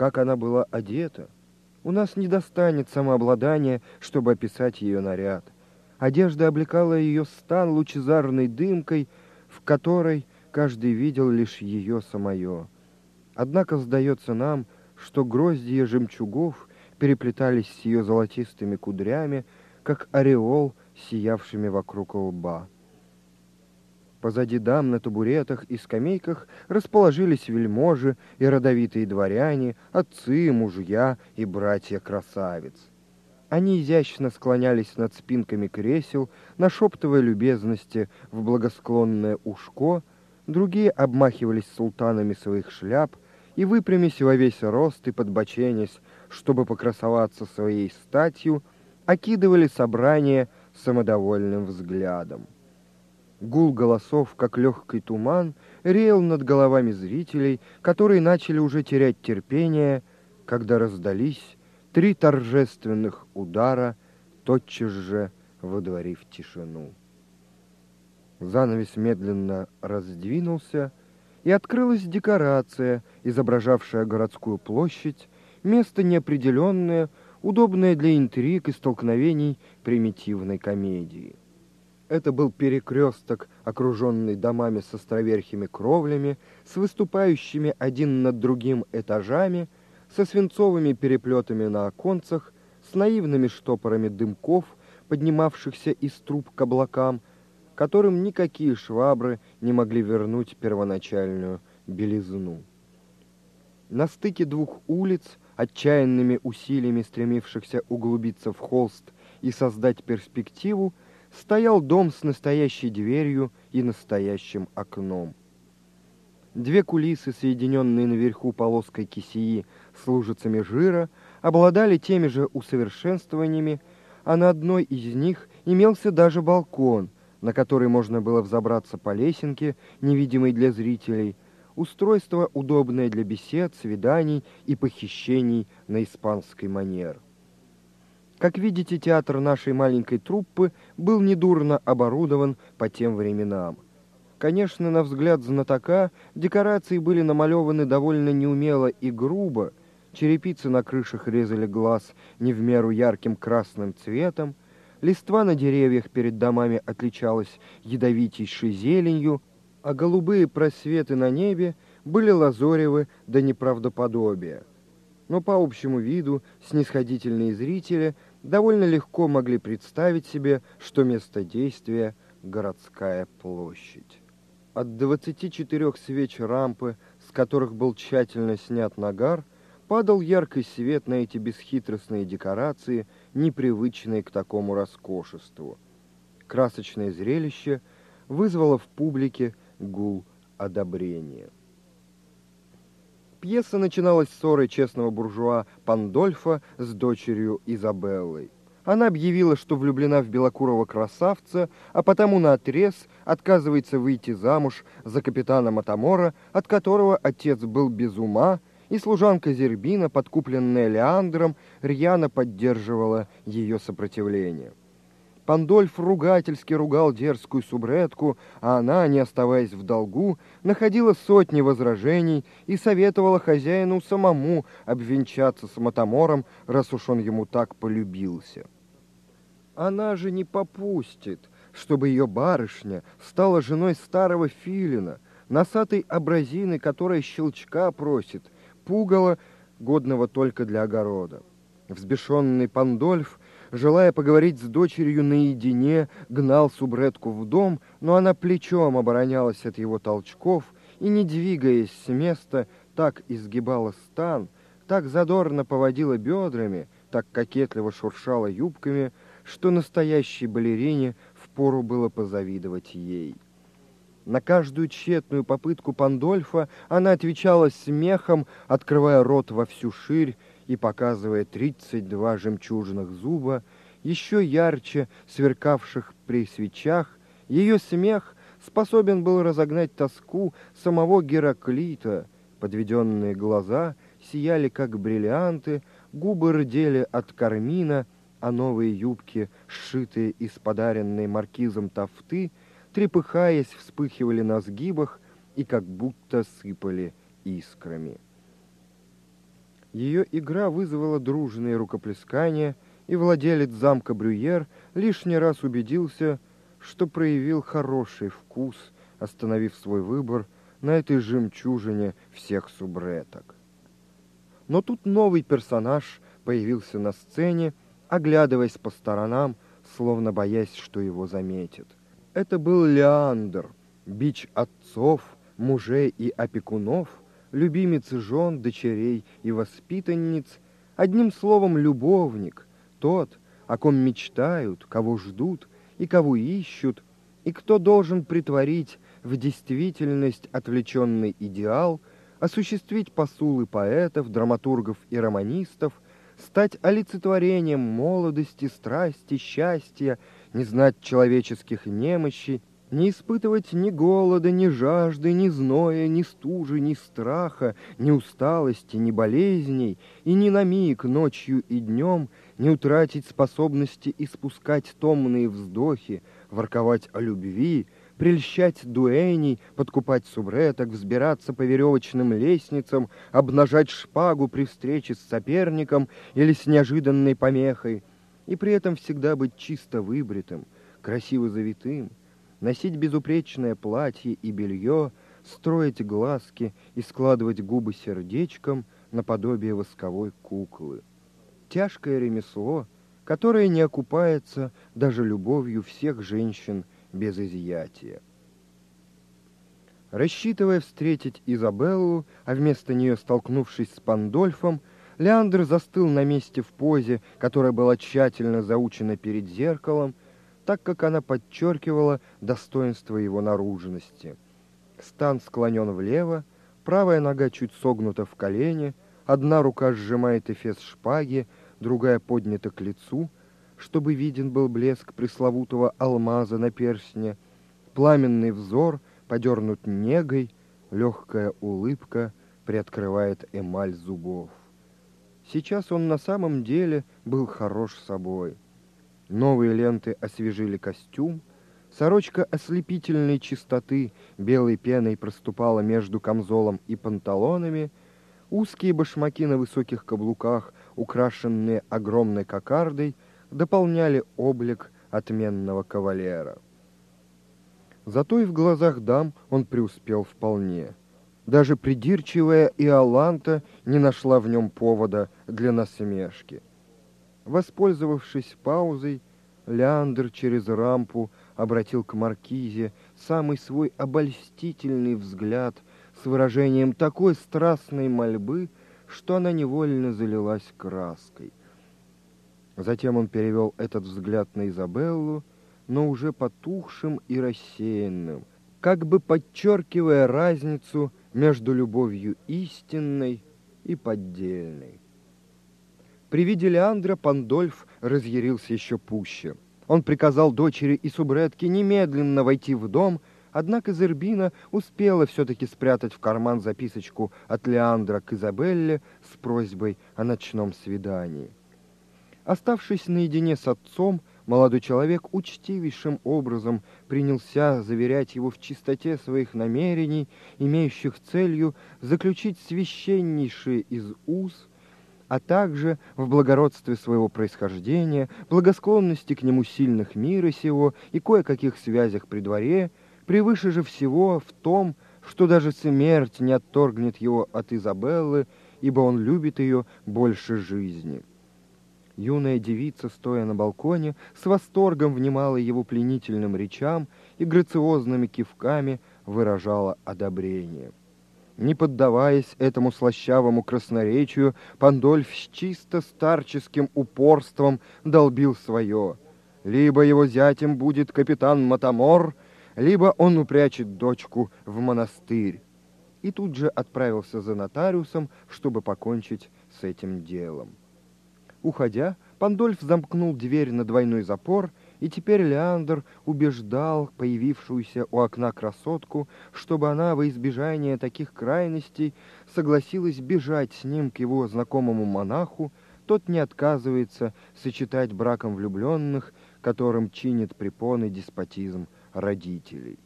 как она была одета. У нас не достанет самообладания, чтобы описать ее наряд. Одежда облекала ее стан лучезарной дымкой, в которой каждый видел лишь ее самое. Однако сдается нам, что гроздья жемчугов переплетались с ее золотистыми кудрями, как ореол, сиявшими вокруг лба. Позади дам на табуретах и скамейках расположились вельможи и родовитые дворяне, отцы, мужья и братья-красавиц. Они изящно склонялись над спинками кресел, нашептывая любезности в благосклонное ушко, другие обмахивались султанами своих шляп и, выпрямясь во весь рост и подбоченясь, чтобы покрасоваться своей статью, окидывали собрание самодовольным взглядом. Гул голосов, как легкий туман, реял над головами зрителей, которые начали уже терять терпение, когда раздались три торжественных удара, тотчас же водворив тишину. Занавес медленно раздвинулся, и открылась декорация, изображавшая городскую площадь, место неопределенное, удобное для интриг и столкновений примитивной комедии. Это был перекресток, окруженный домами с островерхими кровлями, с выступающими один над другим этажами, со свинцовыми переплетами на оконцах, с наивными штопорами дымков, поднимавшихся из труб к облакам, которым никакие швабры не могли вернуть первоначальную белизну. На стыке двух улиц, отчаянными усилиями стремившихся углубиться в холст и создать перспективу, стоял дом с настоящей дверью и настоящим окном. Две кулисы, соединенные наверху полоской кисеи с лужицами жира, обладали теми же усовершенствованиями, а на одной из них имелся даже балкон, на который можно было взобраться по лесенке, невидимой для зрителей, устройство, удобное для бесед, свиданий и похищений на испанский манер. Как видите, театр нашей маленькой труппы был недурно оборудован по тем временам. Конечно, на взгляд знатока, декорации были намалеваны довольно неумело и грубо, черепицы на крышах резали глаз не в меру ярким красным цветом, листва на деревьях перед домами отличалась ядовитейшей зеленью, а голубые просветы на небе были лазоревы до неправдоподобия. Но по общему виду снисходительные зрители – довольно легко могли представить себе, что место действия – городская площадь. От 24 свеч рампы, с которых был тщательно снят нагар, падал яркий свет на эти бесхитростные декорации, непривычные к такому роскошеству. Красочное зрелище вызвало в публике гул одобрения. Пьеса начиналась ссорой честного буржуа Пандольфа с дочерью Изабеллой. Она объявила, что влюблена в белокурого красавца, а потому наотрез отказывается выйти замуж за капитана Матамора, от которого отец был без ума, и служанка Зербина, подкупленная Леандром, рьяно поддерживала ее сопротивление. Пандольф ругательски ругал дерзкую субретку, а она, не оставаясь в долгу, находила сотни возражений и советовала хозяину самому обвенчаться с Матамором, раз уж он ему так полюбился. Она же не попустит, чтобы ее барышня стала женой старого филина, носатой абразины, которая щелчка просит, пугала, годного только для огорода. Взбешенный Пандольф желая поговорить с дочерью наедине, гнал субретку в дом, но она плечом оборонялась от его толчков и, не двигаясь с места, так изгибала стан, так задорно поводила бедрами, так кокетливо шуршала юбками, что настоящей балерине впору было позавидовать ей. На каждую тщетную попытку Пандольфа она отвечала смехом, открывая рот во всю ширь и показывая тридцать два жемчужных зуба, еще ярче сверкавших при свечах, ее смех способен был разогнать тоску самого Гераклита. Подведенные глаза сияли, как бриллианты, губы рдели от кармина, а новые юбки, сшитые из подаренной маркизом тафты, трепыхаясь, вспыхивали на сгибах и как будто сыпали искрами. Ее игра вызвала дружные рукоплескания, и владелец замка Брюер лишний раз убедился, что проявил хороший вкус, остановив свой выбор на этой жемчужине всех субреток. Но тут новый персонаж появился на сцене, оглядываясь по сторонам, словно боясь, что его заметят. Это был Леандр, бич отцов, мужей и опекунов, любимец жен, дочерей и воспитанниц, одним словом, любовник, тот, о ком мечтают, кого ждут и кого ищут, и кто должен притворить в действительность отвлеченный идеал, осуществить посулы поэтов, драматургов и романистов, стать олицетворением молодости, страсти, счастья, не знать человеческих немощей не испытывать ни голода, ни жажды, ни зноя, ни стужи, ни страха, ни усталости, ни болезней, и ни на миг ночью и днем не утратить способности испускать томные вздохи, ворковать о любви, прельщать дуэней, подкупать субреток, взбираться по веревочным лестницам, обнажать шпагу при встрече с соперником или с неожиданной помехой, и при этом всегда быть чисто выбритым, красиво завитым, носить безупречное платье и белье, строить глазки и складывать губы сердечком наподобие восковой куклы. Тяжкое ремесло, которое не окупается даже любовью всех женщин без изъятия. Рассчитывая встретить Изабеллу, а вместо нее столкнувшись с Пандольфом, Леандр застыл на месте в позе, которая была тщательно заучена перед зеркалом, так как она подчеркивала достоинство его наружности. Стан склонен влево, правая нога чуть согнута в колене, одна рука сжимает эфес шпаги, другая поднята к лицу, чтобы виден был блеск пресловутого алмаза на перстне, пламенный взор подернут негой, легкая улыбка приоткрывает эмаль зубов. Сейчас он на самом деле был хорош собой — Новые ленты освежили костюм, сорочка ослепительной чистоты белой пеной проступала между камзолом и панталонами, узкие башмаки на высоких каблуках, украшенные огромной кокардой, дополняли облик отменного кавалера. Зато и в глазах дам он преуспел вполне. Даже придирчивая Иоланта не нашла в нем повода для насмешки — Воспользовавшись паузой, Леандр через рампу обратил к маркизе самый свой обольстительный взгляд с выражением такой страстной мольбы, что она невольно залилась краской. Затем он перевел этот взгляд на Изабеллу, но уже потухшим и рассеянным, как бы подчеркивая разницу между любовью истинной и поддельной. При виде Леандра Пандольф разъярился еще пуще. Он приказал дочери и субретке немедленно войти в дом, однако Зербина успела все-таки спрятать в карман записочку от Леандра к Изабелле с просьбой о ночном свидании. Оставшись наедине с отцом, молодой человек учтивейшим образом принялся заверять его в чистоте своих намерений, имеющих целью заключить священнейшие из уз а также в благородстве своего происхождения, благосклонности к нему сильных мира сего и кое-каких связях при дворе, превыше же всего в том, что даже смерть не отторгнет его от Изабеллы, ибо он любит ее больше жизни. Юная девица, стоя на балконе, с восторгом внимала его пленительным речам и грациозными кивками выражала одобрение. Не поддаваясь этому слащавому красноречию, Пандольф с чисто старческим упорством долбил свое. Либо его зятем будет капитан Матамор, либо он упрячет дочку в монастырь. И тут же отправился за нотариусом, чтобы покончить с этим делом. Уходя, Пандольф замкнул дверь на двойной запор и теперь Леандр убеждал появившуюся у окна красотку, чтобы она во избежание таких крайностей согласилась бежать с ним к его знакомому монаху, тот не отказывается сочетать браком влюбленных, которым чинит препоны деспотизм родителей.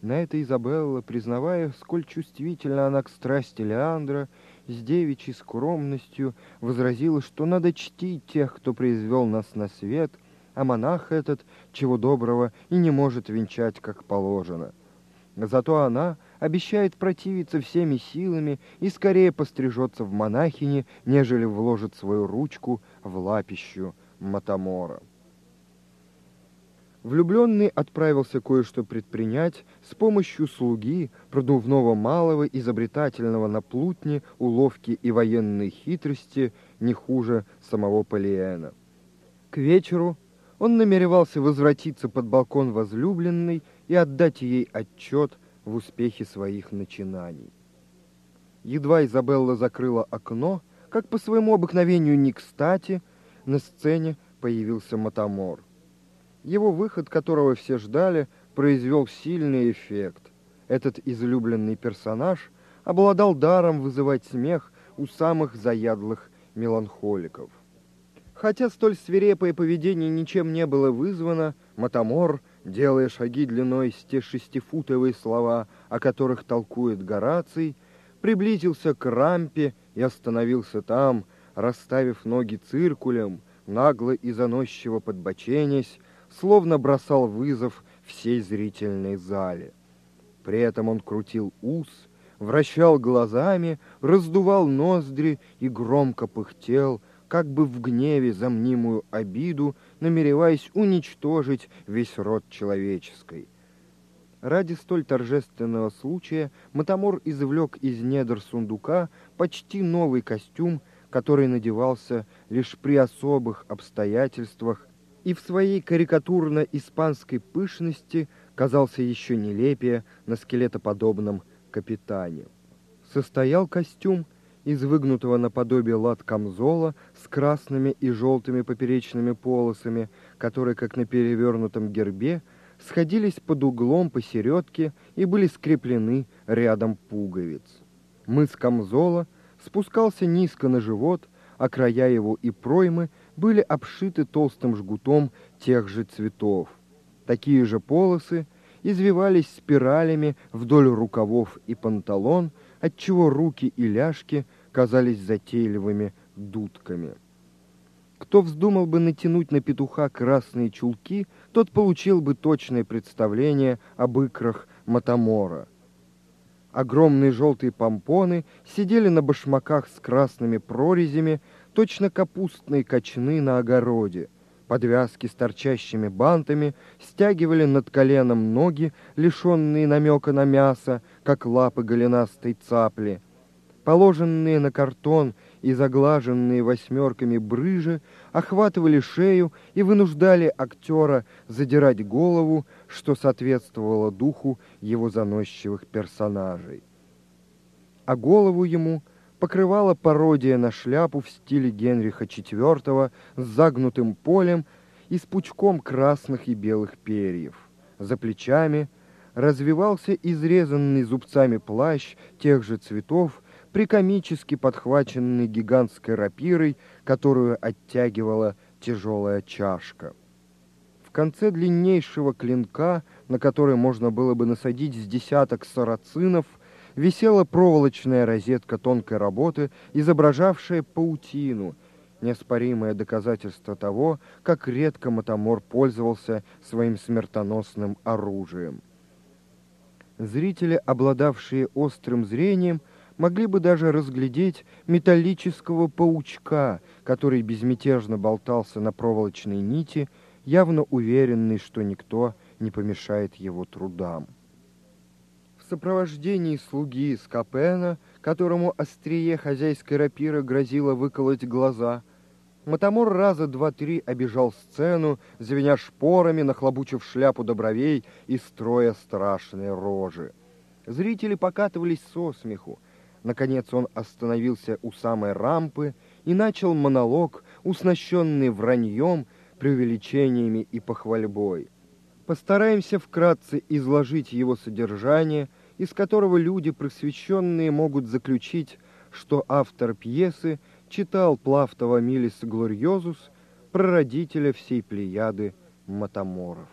На это Изабелла, признавая, сколь чувствительна она к страсти Леандра, с девичьей скромностью возразила, что надо чтить тех, кто произвел нас на свет, а монах этот, чего доброго, и не может венчать, как положено. Зато она обещает противиться всеми силами и скорее пострижется в монахини, нежели вложит свою ручку в лапищу Матамора. Влюбленный отправился кое-что предпринять с помощью слуги, продувного малого, изобретательного на плутне, уловки и военной хитрости не хуже самого Полиэна. К вечеру он намеревался возвратиться под балкон возлюбленной и отдать ей отчет в успехе своих начинаний. Едва Изабелла закрыла окно, как по своему обыкновению не кстати, на сцене появился Матамор — его выход, которого все ждали, произвел сильный эффект. Этот излюбленный персонаж обладал даром вызывать смех у самых заядлых меланхоликов. Хотя столь свирепое поведение ничем не было вызвано, Матамор, делая шаги длиной с те шестифутовые слова, о которых толкует Гораций, приблизился к рампе и остановился там, расставив ноги циркулем, нагло и заносчиво подбоченясь, словно бросал вызов всей зрительной зале. При этом он крутил ус, вращал глазами, раздувал ноздри и громко пыхтел, как бы в гневе за мнимую обиду, намереваясь уничтожить весь род человеческий. Ради столь торжественного случая Матамор извлек из недр сундука почти новый костюм, который надевался лишь при особых обстоятельствах и в своей карикатурно-испанской пышности казался еще нелепее на скелетоподобном капитане. Состоял костюм из выгнутого наподобие лад камзола с красными и желтыми поперечными полосами, которые, как на перевернутом гербе, сходились под углом посередке и были скреплены рядом пуговиц. Мыс камзола спускался низко на живот, а края его и проймы – были обшиты толстым жгутом тех же цветов. Такие же полосы извивались спиралями вдоль рукавов и панталон, отчего руки и ляжки казались затейливыми дудками. Кто вздумал бы натянуть на петуха красные чулки, тот получил бы точное представление об икрах Матамора. Огромные желтые помпоны сидели на башмаках с красными прорезями, точно капустные кочаны на огороде. Подвязки с торчащими бантами стягивали над коленом ноги, лишенные намека на мясо, как лапы голенастой цапли. Положенные на картон и заглаженные восьмерками брыжи охватывали шею и вынуждали актера задирать голову, что соответствовало духу его заносчивых персонажей. А голову ему – покрывала пародия на шляпу в стиле Генриха IV с загнутым полем и с пучком красных и белых перьев. За плечами развивался изрезанный зубцами плащ тех же цветов, прикомически подхваченный гигантской рапирой, которую оттягивала тяжелая чашка. В конце длиннейшего клинка, на который можно было бы насадить с десяток сарацинов – висела проволочная розетка тонкой работы, изображавшая паутину, неоспоримое доказательство того, как редко Матамор пользовался своим смертоносным оружием. Зрители, обладавшие острым зрением, могли бы даже разглядеть металлического паучка, который безмятежно болтался на проволочной нити, явно уверенный, что никто не помешает его трудам в сопровождении слуги Скопена, которому острие хозяйской рапиры грозило выколоть глаза, Матамор раза два-три обежал сцену, звеня шпорами, нахлобучив шляпу добровей и строя страшные рожи. Зрители покатывались со смеху. Наконец он остановился у самой рампы и начал монолог, уснащенный враньем, преувеличениями и похвальбой. Постараемся вкратце изложить его содержание, из которого люди просвещенные могут заключить, что автор пьесы читал Плафтова Милис Глорьозус, прародителя всей плеяды Матаморов.